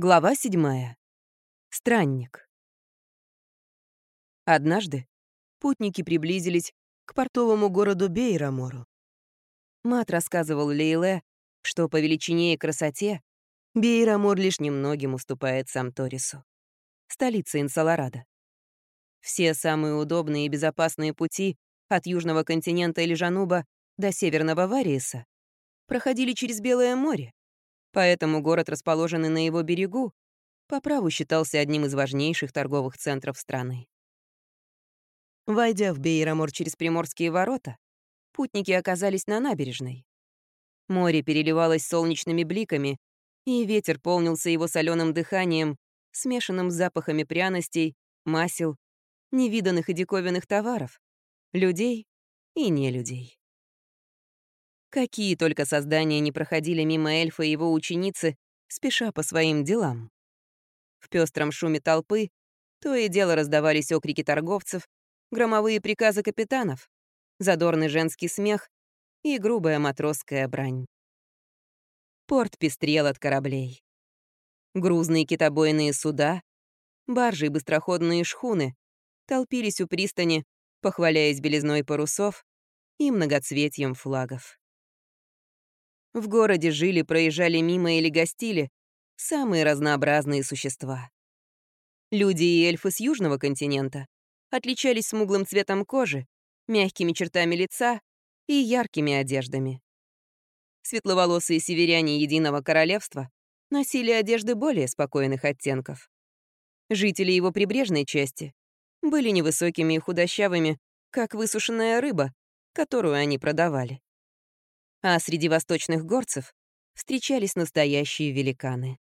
Глава седьмая. Странник. Однажды путники приблизились к портовому городу Бейрамору. Мат рассказывал Лейле, что по величине и красоте Бейрамор лишь немногим уступает Самторису, столице Инсаларада. Все самые удобные и безопасные пути от южного континента или Жануба до северного Вариеса проходили через Белое море, Поэтому город, расположенный на его берегу, по праву считался одним из важнейших торговых центров страны. Войдя в Бейрамор через Приморские ворота, путники оказались на набережной. Море переливалось солнечными бликами, и ветер полнился его соленым дыханием, смешанным с запахами пряностей, масел, невиданных и диковинных товаров, людей и нелюдей. Какие только создания не проходили мимо эльфа и его ученицы, спеша по своим делам. В пестром шуме толпы то и дело раздавались окрики торговцев, громовые приказы капитанов, задорный женский смех и грубая матросская брань. Порт пестрел от кораблей. Грузные китобойные суда, баржи и быстроходные шхуны толпились у пристани, похваляясь белизной парусов и многоцветием флагов. В городе жили, проезжали мимо или гостили самые разнообразные существа. Люди и эльфы с южного континента отличались смуглым цветом кожи, мягкими чертами лица и яркими одеждами. Светловолосые северяне Единого Королевства носили одежды более спокойных оттенков. Жители его прибрежной части были невысокими и худощавыми, как высушенная рыба, которую они продавали а среди восточных горцев встречались настоящие великаны.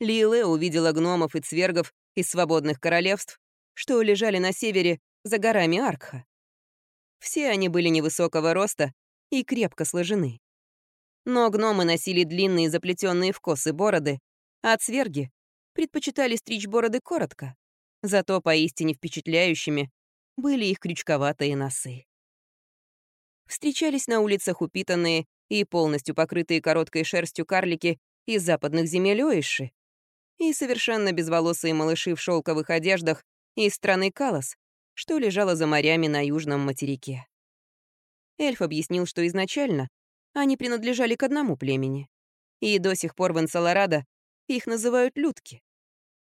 Лиле увидела гномов и цвергов из свободных королевств, что лежали на севере за горами Аркха. Все они были невысокого роста и крепко сложены. Но гномы носили длинные заплетенные в косы бороды, а цверги предпочитали стричь бороды коротко, зато поистине впечатляющими были их крючковатые носы встречались на улицах упитанные и полностью покрытые короткой шерстью карлики из западных земель Оиши и совершенно безволосые малыши в шелковых одеждах из страны Калас, что лежало за морями на южном материке. Эльф объяснил, что изначально они принадлежали к одному племени, и до сих пор в Энсаларадо их называют людки,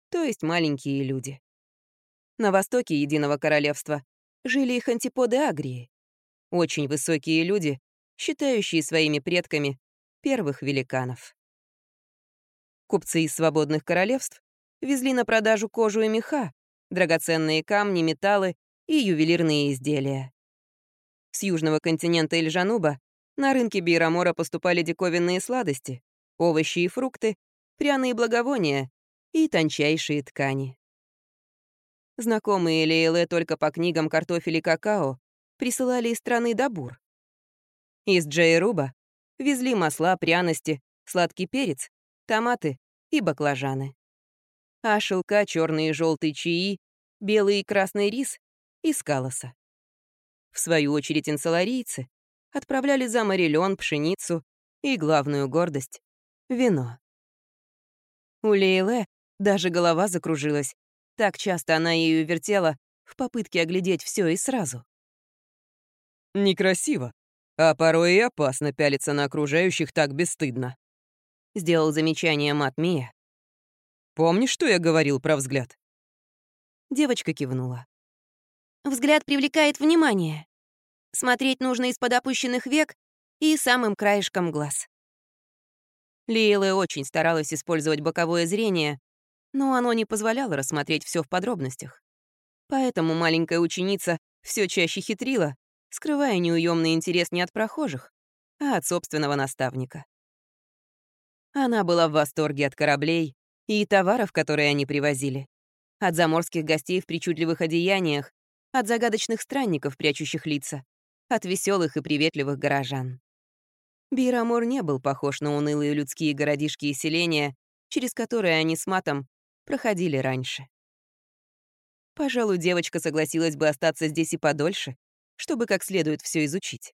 то есть маленькие люди. На востоке Единого Королевства жили их антиподы Агрии, очень высокие люди, считающие своими предками первых великанов. Купцы из свободных королевств везли на продажу кожу и меха, драгоценные камни, металлы и ювелирные изделия. С южного континента Эльжануба на рынке Бейрамора поступали диковинные сладости, овощи и фрукты, пряные благовония и тончайшие ткани. Знакомые Лейле только по книгам «Картофель и какао» присылали из страны Дабур. Из Джейруба везли масла, пряности, сладкий перец, томаты и баклажаны. А шелка, черные и желтые чаи, белый и красный рис из калоса. В свою очередь инсаларийцы отправляли за море лен, пшеницу и главную гордость — вино. У Лейле даже голова закружилась. Так часто она ею вертела в попытке оглядеть все и сразу. Некрасиво, а порой и опасно пялиться на окружающих так бесстыдно. Сделал замечание Мат Мия. Помнишь, что я говорил про взгляд? Девочка кивнула. Взгляд привлекает внимание. Смотреть нужно из-под опущенных век и самым краешком глаз. Лейла очень старалась использовать боковое зрение, но оно не позволяло рассмотреть все в подробностях. Поэтому маленькая ученица все чаще хитрила скрывая неуемный интерес не от прохожих, а от собственного наставника. Она была в восторге от кораблей и товаров, которые они привозили, от заморских гостей в причудливых одеяниях, от загадочных странников, прячущих лица, от веселых и приветливых горожан. Бирамор не был похож на унылые людские городишки и селения, через которые они с матом проходили раньше. Пожалуй, девочка согласилась бы остаться здесь и подольше, чтобы как следует все изучить.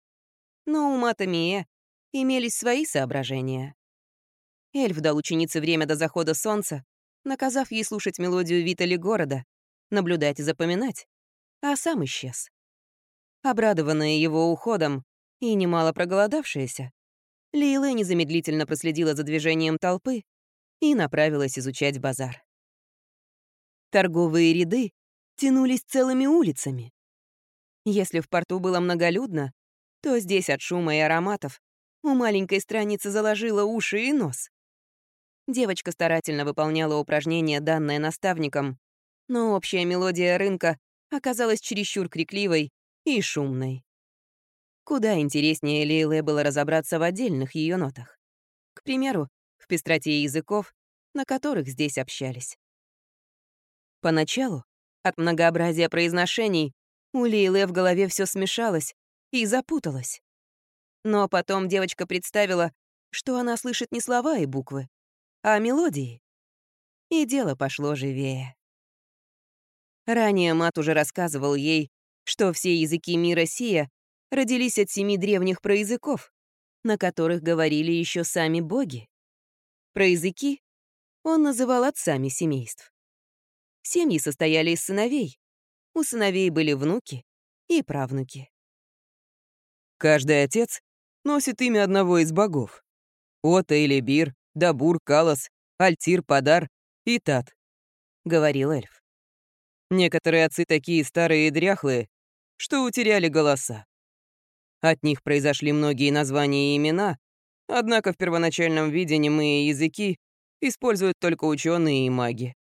Но у Мата Мия имелись свои соображения. Эльф дал ученице время до захода солнца, наказав ей слушать мелодию Витали города, наблюдать и запоминать, а сам исчез. Обрадованная его уходом и немало проголодавшаяся, Лейле незамедлительно проследила за движением толпы и направилась изучать базар. Торговые ряды тянулись целыми улицами. Если в порту было многолюдно, то здесь от шума и ароматов у маленькой страницы заложила уши и нос. Девочка старательно выполняла упражнения, данное наставником, но общая мелодия рынка оказалась чересчур крикливой и шумной. Куда интереснее Лейле было разобраться в отдельных ее нотах. К примеру, в пестроте языков, на которых здесь общались. Поначалу, от многообразия произношений, у Лейле в голове все смешалось и запуталось. Но потом девочка представила, что она слышит не слова и буквы, а мелодии. И дело пошло живее. Ранее мат уже рассказывал ей, что все языки мира сия родились от семи древних проязыков, на которых говорили еще сами боги. Про языки он называл отцами семейств. Семьи состояли из сыновей. У сыновей были внуки и правнуки. Каждый отец носит имя одного из богов. Ота или Бир, Дабур, Калас, Альтир, Падар и Тат, — говорил эльф. Некоторые отцы такие старые и дряхлые, что утеряли голоса. От них произошли многие названия и имена, однако в первоначальном виде немые языки используют только ученые и маги.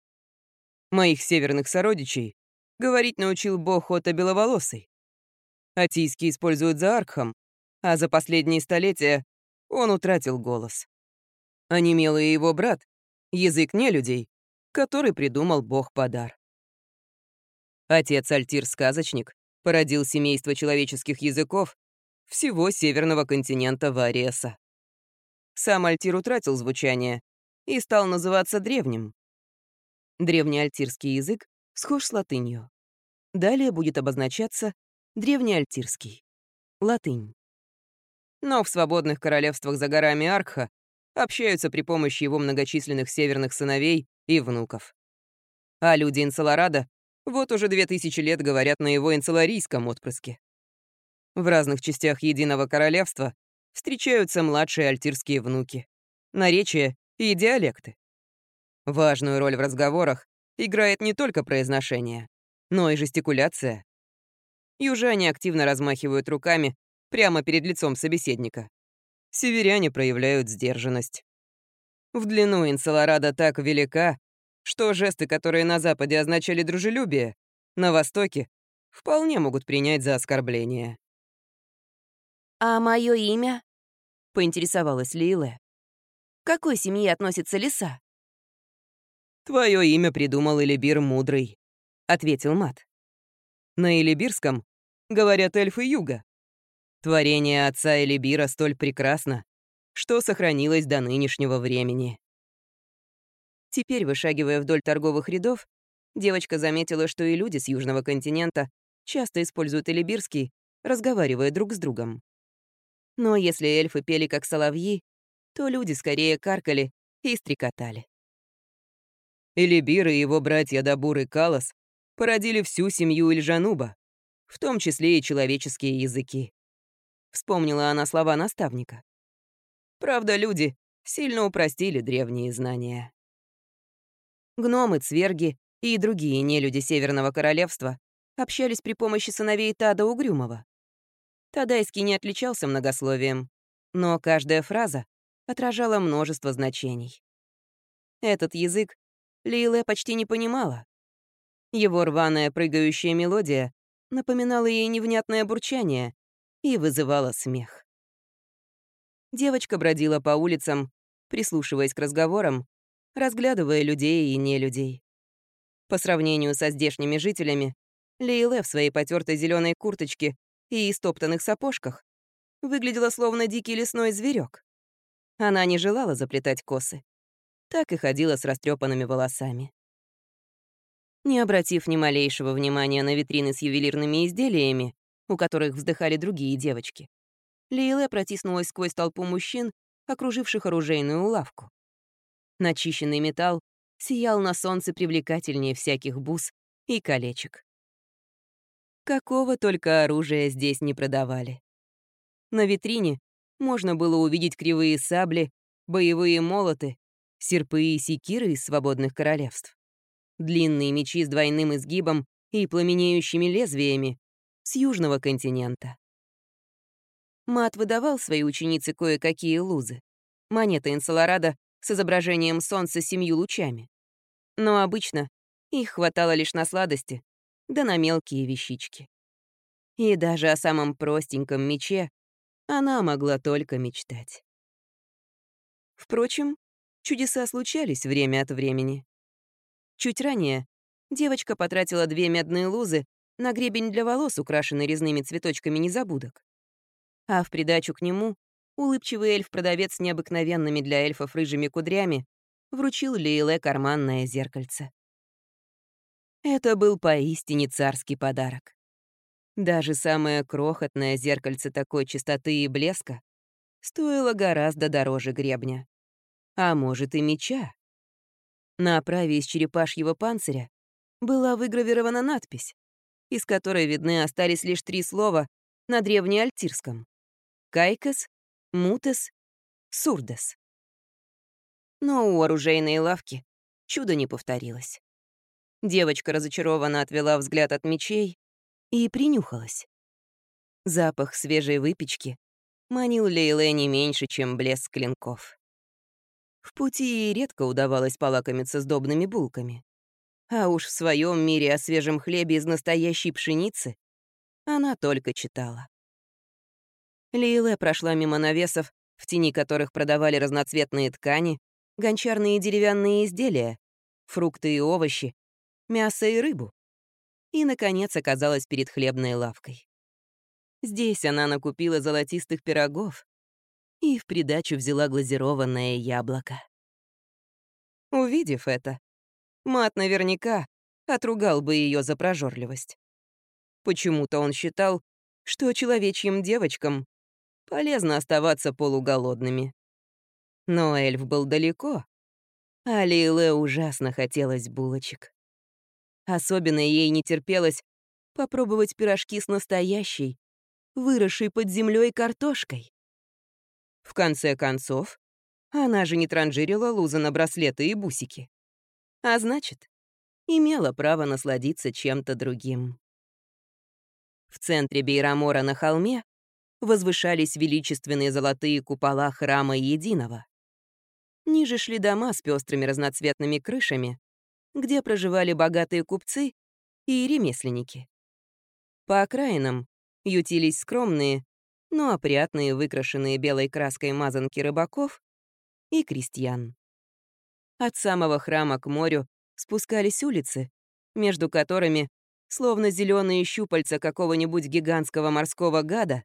Моих северных сородичей говорить научил бог Хота Беловолосый. Атийский используют за Аркхам, а за последние столетия он утратил голос. Онемелый его брат — язык нелюдей, который придумал бог Подар. Отец Альтир-сказочник породил семейство человеческих языков всего северного континента Вариеса. Сам Альтир утратил звучание и стал называться древним. Древнеальтирский язык схож с латынью. Далее будет обозначаться древнеальтирский. Латынь. Но в свободных королевствах за горами Аркха общаются при помощи его многочисленных северных сыновей и внуков. А люди Инцелорада вот уже две тысячи лет говорят на его инцеларийском отпрыске. В разных частях Единого Королевства встречаются младшие альтирские внуки, наречия и диалекты. Важную роль в разговорах играет не только произношение, но и жестикуляция. Южане активно размахивают руками прямо перед лицом собеседника. Северяне проявляют сдержанность. В длину Инцелорада так велика, что жесты, которые на Западе означали дружелюбие, на Востоке вполне могут принять за оскорбление. «А мое имя?» — поинтересовалась Лиле. «К какой семье относится лиса?» «Твое имя придумал Элибир Мудрый», — ответил Мат. На Элибирском говорят эльфы юга. Творение отца Элибира столь прекрасно, что сохранилось до нынешнего времени. Теперь, вышагивая вдоль торговых рядов, девочка заметила, что и люди с южного континента часто используют элибирский, разговаривая друг с другом. Но если эльфы пели как соловьи, то люди скорее каркали и стрекотали. Элибир и его братья Дабур и Калас породили всю семью Ильжануба, в том числе и человеческие языки. Вспомнила она слова наставника. Правда, люди сильно упростили древние знания. Гномы, цверги и другие нелюди Северного Королевства общались при помощи сыновей Тада Угрюмова. Тадайский не отличался многословием, но каждая фраза отражала множество значений. Этот язык Лиле почти не понимала. Его рваная прыгающая мелодия напоминала ей невнятное бурчание и вызывала смех. Девочка бродила по улицам, прислушиваясь к разговорам, разглядывая людей и нелюдей. По сравнению со здешними жителями, Лейле в своей потертой зеленой курточке и истоптанных сапожках выглядела словно дикий лесной зверек. Она не желала заплетать косы. Так и ходила с растрепанными волосами. Не обратив ни малейшего внимания на витрины с ювелирными изделиями, у которых вздыхали другие девочки, Лейле протиснулась сквозь толпу мужчин, окруживших оружейную лавку. Начищенный металл сиял на солнце привлекательнее всяких бус и колечек. Какого только оружия здесь не продавали. На витрине можно было увидеть кривые сабли, боевые молоты, серпы и секиры из свободных королевств, длинные мечи с двойным изгибом и пламенеющими лезвиями с южного континента. Мат выдавал своей ученице кое-какие лузы, монеты Энцелорада с изображением солнца семью лучами. Но обычно их хватало лишь на сладости, да на мелкие вещички. И даже о самом простеньком мече она могла только мечтать. Впрочем, чудеса случались время от времени. Чуть ранее девочка потратила две медные лузы на гребень для волос, украшенный резными цветочками незабудок. А в придачу к нему улыбчивый эльф-продавец с необыкновенными для эльфов рыжими кудрями вручил Лейле карманное зеркальце. Это был поистине царский подарок. Даже самое крохотное зеркальце такой чистоты и блеска стоило гораздо дороже гребня. А может и меча. На оправе из черепашьего панциря была выгравирована надпись, из которой видны остались лишь три слова на древнеальтирском. «Кайкос», «Мутес», «Сурдес». Но у оружейной лавки чудо не повторилось. Девочка разочарованно отвела взгляд от мечей и принюхалась. Запах свежей выпечки манил Лейле не меньше, чем блеск клинков. В пути ей редко удавалось полакомиться сдобными булками. А уж в своем мире о свежем хлебе из настоящей пшеницы она только читала. Лейле прошла мимо навесов, в тени которых продавали разноцветные ткани, гончарные деревянные изделия, фрукты и овощи, мясо и рыбу и, наконец, оказалась перед хлебной лавкой. Здесь она накупила золотистых пирогов и в придачу взяла глазированное яблоко. Увидев это, Мат наверняка отругал бы ее за прожорливость. Почему-то он считал, что человечьим девочкам полезно оставаться полуголодными. Но эльф был далеко, а Лейле ужасно хотелось булочек. Особенно ей не терпелось попробовать пирожки с настоящей, выросшей под землей картошкой. В конце концов, она же не транжирила лузы на браслеты и бусики. А значит, имела право насладиться чем-то другим. В центре Бейрамора на холме возвышались величественные золотые купола храма Единого. Ниже шли дома с пестрыми разноцветными крышами, где проживали богатые купцы и ремесленники. По окраинам ютились скромные, но опрятные, выкрашенные белой краской мазанки рыбаков и крестьян. От самого храма к морю спускались улицы, между которыми, словно зеленые щупальца какого-нибудь гигантского морского гада,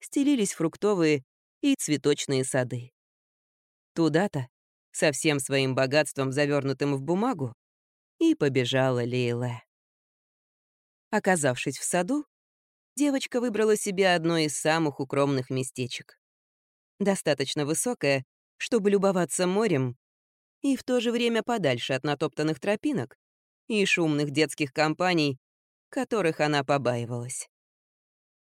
стелились фруктовые и цветочные сады. Туда-то, со всем своим богатством, завернутым в бумагу, и побежала Лейла. Оказавшись в саду, девочка выбрала себе одно из самых укромных местечек. Достаточно высокое, чтобы любоваться морем, и в то же время подальше от натоптанных тропинок и шумных детских компаний, которых она побаивалась.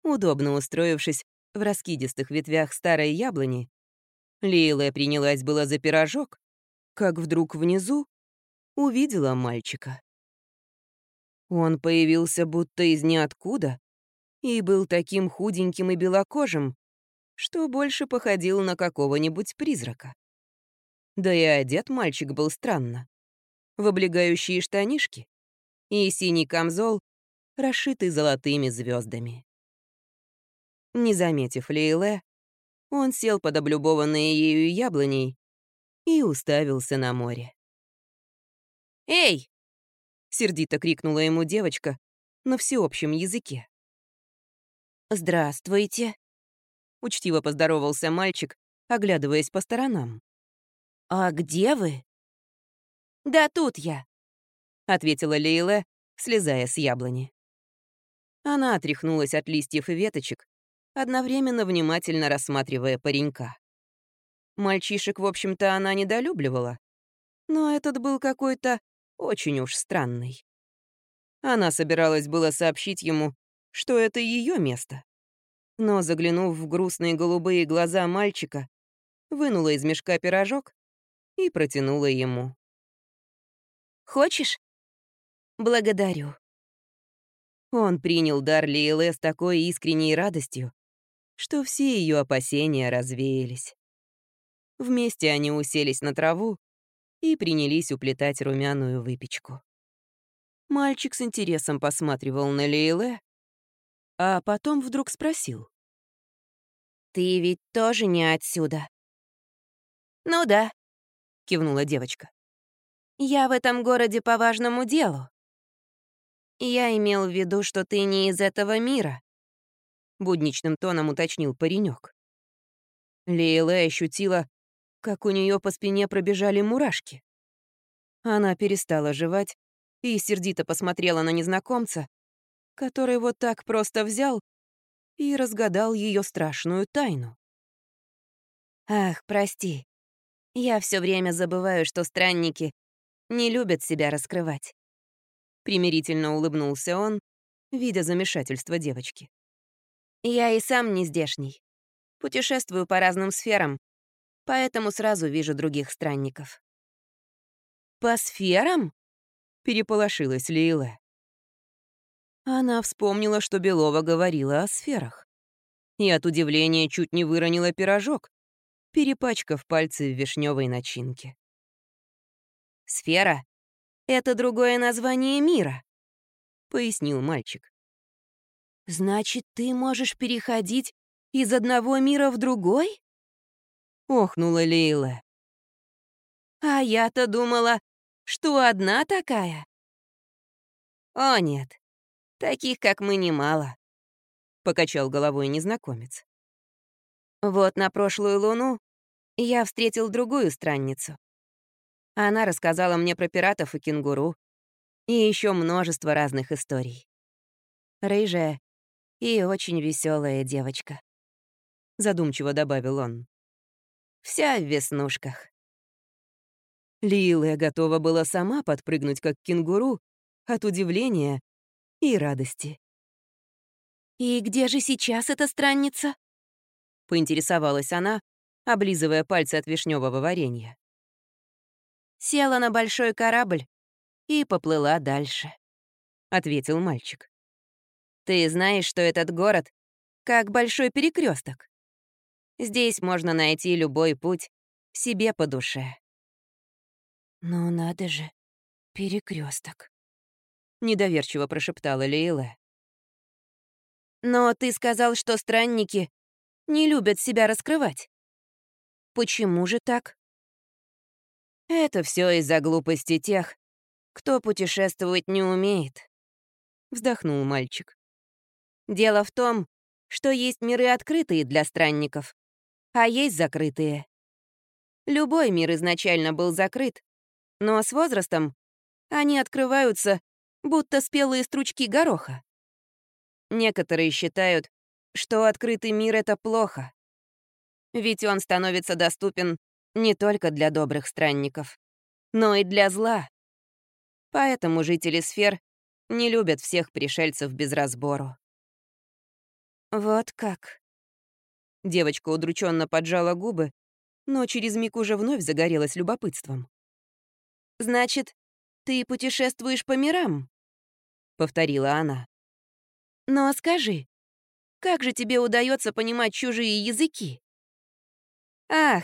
Удобно устроившись в раскидистых ветвях старой яблони, Лейла принялась была за пирожок, как вдруг внизу увидела мальчика. Он появился будто из ниоткуда и был таким худеньким и белокожим, что больше походил на какого-нибудь призрака. Да и одет мальчик был странно. В облегающие штанишки и синий камзол, расшитый золотыми звездами. Не заметив Лейле, он сел под облюбованные ею яблоней и уставился на море. «Эй!» — сердито крикнула ему девочка на всеобщем языке. «Здравствуйте!» — учтиво поздоровался мальчик, оглядываясь по сторонам. «А где вы?» «Да тут я», — ответила Лейла, слезая с яблони. Она отряхнулась от листьев и веточек, одновременно внимательно рассматривая паренька. Мальчишек, в общем-то, она недолюбливала, Но этот был какой-то очень уж странный. Она собиралась было сообщить ему, что это ее место. Но, заглянув в грустные голубые глаза мальчика, вынула из мешка пирожок и протянула ему. «Хочешь?» «Благодарю». Он принял дар Лиэлэ с такой искренней радостью, что все ее опасения развеялись. Вместе они уселись на траву и принялись уплетать румяную выпечку. Мальчик с интересом посматривал на Лейле, а потом вдруг спросил. «Ты ведь тоже не отсюда?» «Ну да», — кивнула девочка. «Я в этом городе по важному делу. Я имел в виду, что ты не из этого мира будничным тоном уточнил паренек. Лейла ощутила, как у нее по спине пробежали мурашки. Она перестала жевать и сердито посмотрела на незнакомца, который вот так просто взял и разгадал ее страшную тайну. «Ах, прости. Я все время забываю, что странники не любят себя раскрывать». Примирительно улыбнулся он, видя замешательство девочки. Я и сам не здешний. Путешествую по разным сферам, поэтому сразу вижу других странников. «По сферам?» — переполошилась Лейла. Она вспомнила, что Белова говорила о сферах. И от удивления чуть не выронила пирожок, перепачкав пальцы в вишневой начинке. «Сфера — это другое название мира», — пояснил мальчик. «Значит, ты можешь переходить из одного мира в другой?» Охнула Лейла. «А я-то думала, что одна такая». «О нет, таких, как мы, немало», — покачал головой незнакомец. «Вот на прошлую луну я встретил другую странницу. Она рассказала мне про пиратов и кенгуру и еще множество разных историй. Рыжая, и очень веселая девочка», — задумчиво добавил он. «Вся в веснушках». Лилия готова была сама подпрыгнуть, как кенгуру, от удивления и радости. «И где же сейчас эта странница?» — поинтересовалась она, облизывая пальцы от вишневого варенья. «Села на большой корабль и поплыла дальше», — ответил мальчик. Ты знаешь, что этот город как большой перекресток. Здесь можно найти любой путь себе по душе. «Ну надо же, перекресток, недоверчиво прошептала Лейла. «Но ты сказал, что странники не любят себя раскрывать. Почему же так?» «Это все из-за глупости тех, кто путешествовать не умеет», — вздохнул мальчик. Дело в том, что есть миры открытые для странников, а есть закрытые. Любой мир изначально был закрыт, но с возрастом они открываются, будто спелые стручки гороха. Некоторые считают, что открытый мир — это плохо. Ведь он становится доступен не только для добрых странников, но и для зла. Поэтому жители сфер не любят всех пришельцев без разбору. «Вот как?» Девочка удрученно поджала губы, но через миг уже вновь загорелась любопытством. «Значит, ты путешествуешь по мирам?» — повторила она. «Но скажи, как же тебе удается понимать чужие языки?» «Ах,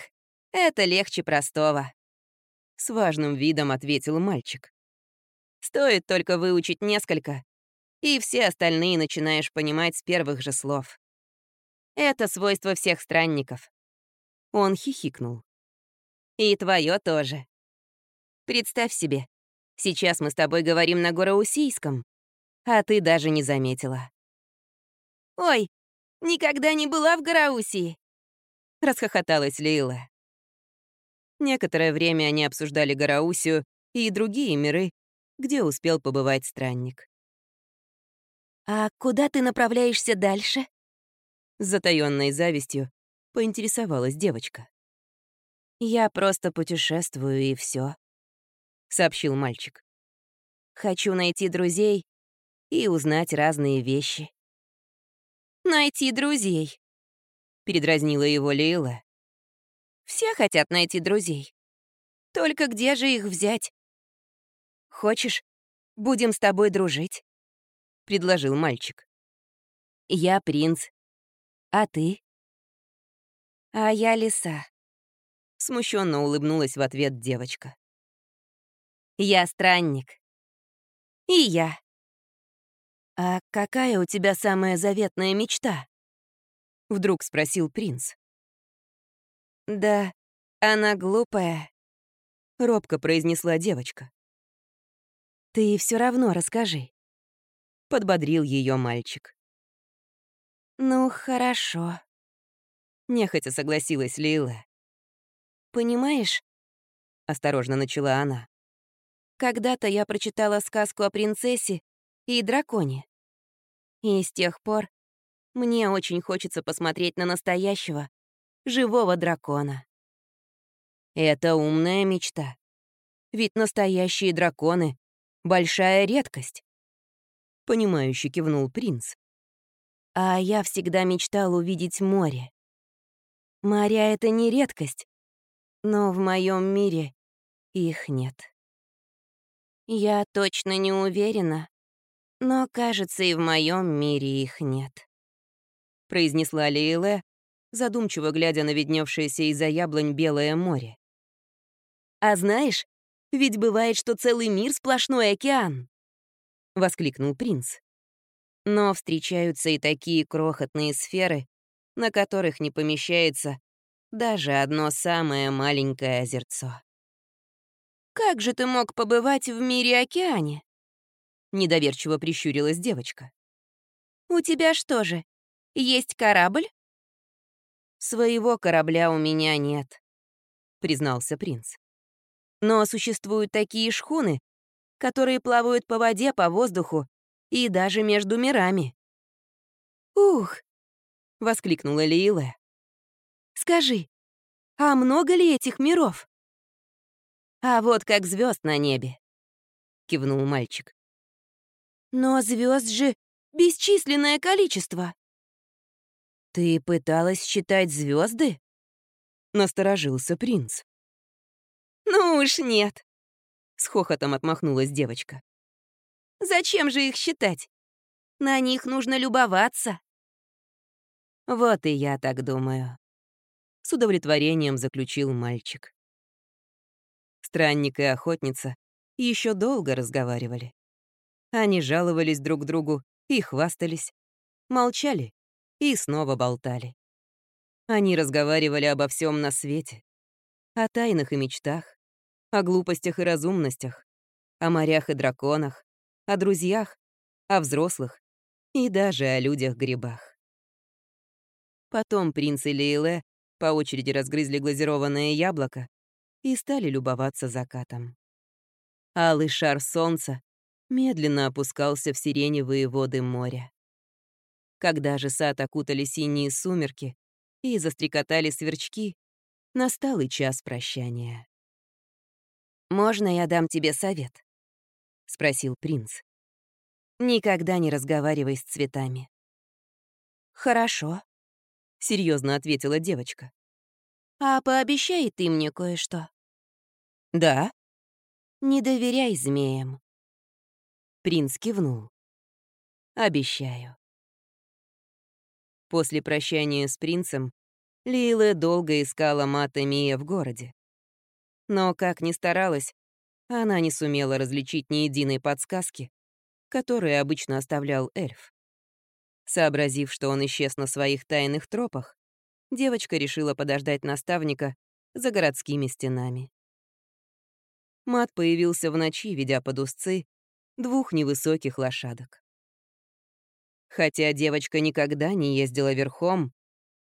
это легче простого», — с важным видом ответил мальчик. «Стоит только выучить несколько, и все остальные начинаешь понимать с первых же слов. Это свойство всех странников. Он хихикнул. И твое тоже. Представь себе, сейчас мы с тобой говорим на гороусийском, а ты даже не заметила. «Ой, никогда не была в Гараусии!» — расхохоталась Лейла. Некоторое время они обсуждали Гараусию и другие миры, где успел побывать странник. «А куда ты направляешься дальше?» С затаённой завистью поинтересовалась девочка. «Я просто путешествую, и все, — сообщил мальчик. «Хочу найти друзей и узнать разные вещи». «Найти друзей», — передразнила его Лейла. «Все хотят найти друзей. Только где же их взять?» «Хочешь, будем с тобой дружить?» — предложил мальчик. «Я принц. А ты?» «А я лиса», — смущенно улыбнулась в ответ девочка. «Я странник. И я». «А какая у тебя самая заветная мечта?» — вдруг спросил принц. «Да, она глупая», — робко произнесла девочка. «Ты все равно расскажи», — подбодрил ее мальчик. «Ну, хорошо», — нехотя согласилась Лила. «Понимаешь?» — осторожно начала она. «Когда-то я прочитала сказку о принцессе и драконе. И с тех пор мне очень хочется посмотреть на настоящего, живого дракона. Это умная мечта. Ведь настоящие драконы — большая редкость. Понимающе кивнул принц. А я всегда мечтал увидеть море. Моря — это не редкость, но в моем мире их нет. Я точно не уверена, но, кажется, и в моем мире их нет. Произнесла Лейле, задумчиво глядя на видневшееся из-за яблонь белое море. «А знаешь, ведь бывает, что целый мир — сплошной океан!» — воскликнул принц. Но встречаются и такие крохотные сферы, на которых не помещается даже одно самое маленькое озерцо. «Как же ты мог побывать в мире-океане?» Недоверчиво прищурилась девочка. «У тебя что же, есть корабль?» «Своего корабля у меня нет», — признался принц. «Но существуют такие шхуны, которые плавают по воде, по воздуху и даже между мирами». «Ух!» — воскликнула Лииле. «Скажи, а много ли этих миров?» «А вот как звезд на небе», — кивнул мальчик. «Но звезд же бесчисленное количество». «Ты пыталась считать звезды? насторожился принц. «Ну уж нет», — с хохотом отмахнулась девочка. «Зачем же их считать? На них нужно любоваться». «Вот и я так думаю», — с удовлетворением заключил мальчик. Странник и охотница еще долго разговаривали. Они жаловались друг другу и хвастались, молчали и снова болтали. Они разговаривали обо всем на свете. О тайнах и мечтах, о глупостях и разумностях, о морях и драконах, о друзьях, о взрослых и даже о людях-грибах. Потом принц и Лейле по очереди разгрызли глазированное яблоко и стали любоваться закатом. Алый шар солнца медленно опускался в сиреневые воды моря. Когда же сад окутали синие сумерки и застрекотали сверчки, настал и час прощания. «Можно я дам тебе совет?» — спросил принц. «Никогда не разговаривай с цветами». «Хорошо», — серьезно ответила девочка. «А пообещай ты мне кое-что». «Да?» «Не доверяй змеям». Принц кивнул. «Обещаю». После прощания с принцем Лила долго искала Мата Мия в городе. Но, как ни старалась, она не сумела различить ни единой подсказки, которые обычно оставлял эльф. Сообразив, что он исчез на своих тайных тропах, девочка решила подождать наставника за городскими стенами. Мат появился в ночи, ведя под узцы двух невысоких лошадок. Хотя девочка никогда не ездила верхом,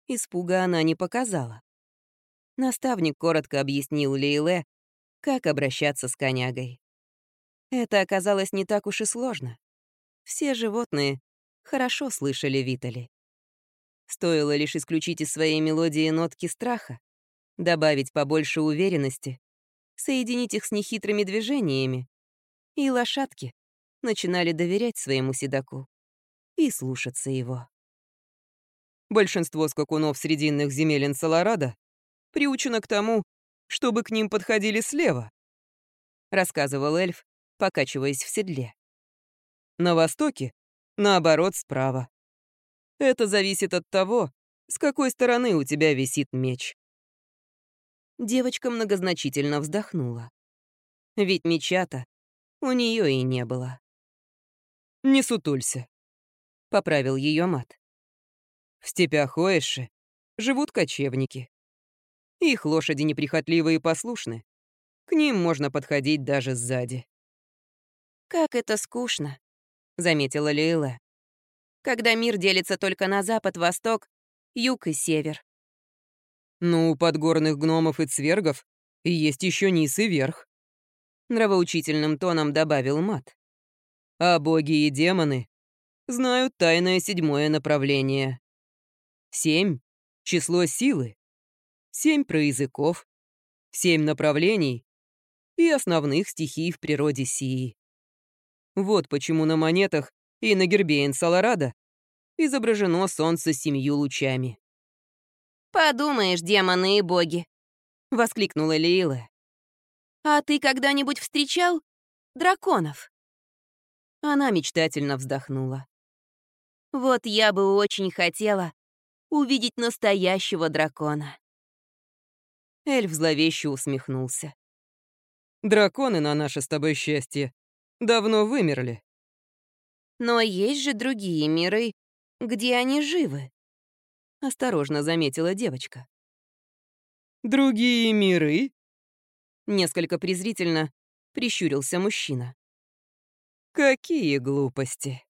испуга она не показала. Наставник коротко объяснил Лейле, как обращаться с конягой. Это оказалось не так уж и сложно. Все животные хорошо слышали Витали. Стоило лишь исключить из своей мелодии нотки страха, добавить побольше уверенности, соединить их с нехитрыми движениями, и лошадки начинали доверять своему седаку и слушаться его. Большинство скакунов срединных земель Энцелорадо приучено к тому, чтобы к ним подходили слева, рассказывал эльф, покачиваясь в седле. На востоке, наоборот, справа. Это зависит от того, с какой стороны у тебя висит меч. Девочка многозначительно вздохнула. Ведь меча-то у нее и не было. «Не сутулься», — поправил ее мат. «В степях Оэши живут кочевники. Их лошади неприхотливы и послушны. К ним можно подходить даже сзади». «Как это скучно», — заметила Лейла. «Когда мир делится только на запад, восток, юг и север. Ну, у подгорных гномов и цвергов есть еще низ и верх. Нравоучительным тоном добавил мат. А боги и демоны знают тайное седьмое направление. Семь — число силы. Семь проязыков. Семь направлений и основных стихий в природе Сии. Вот почему на монетах и на гербе Энсаларада изображено солнце с семью лучами. «Подумаешь, демоны и боги!» — воскликнула Лейла. «А ты когда-нибудь встречал драконов?» Она мечтательно вздохнула. «Вот я бы очень хотела увидеть настоящего дракона». Эльф зловеще усмехнулся. «Драконы на наше с тобой счастье давно вымерли». «Но есть же другие миры, где они живы», — осторожно заметила девочка. «Другие миры?» Несколько презрительно прищурился мужчина. «Какие глупости!»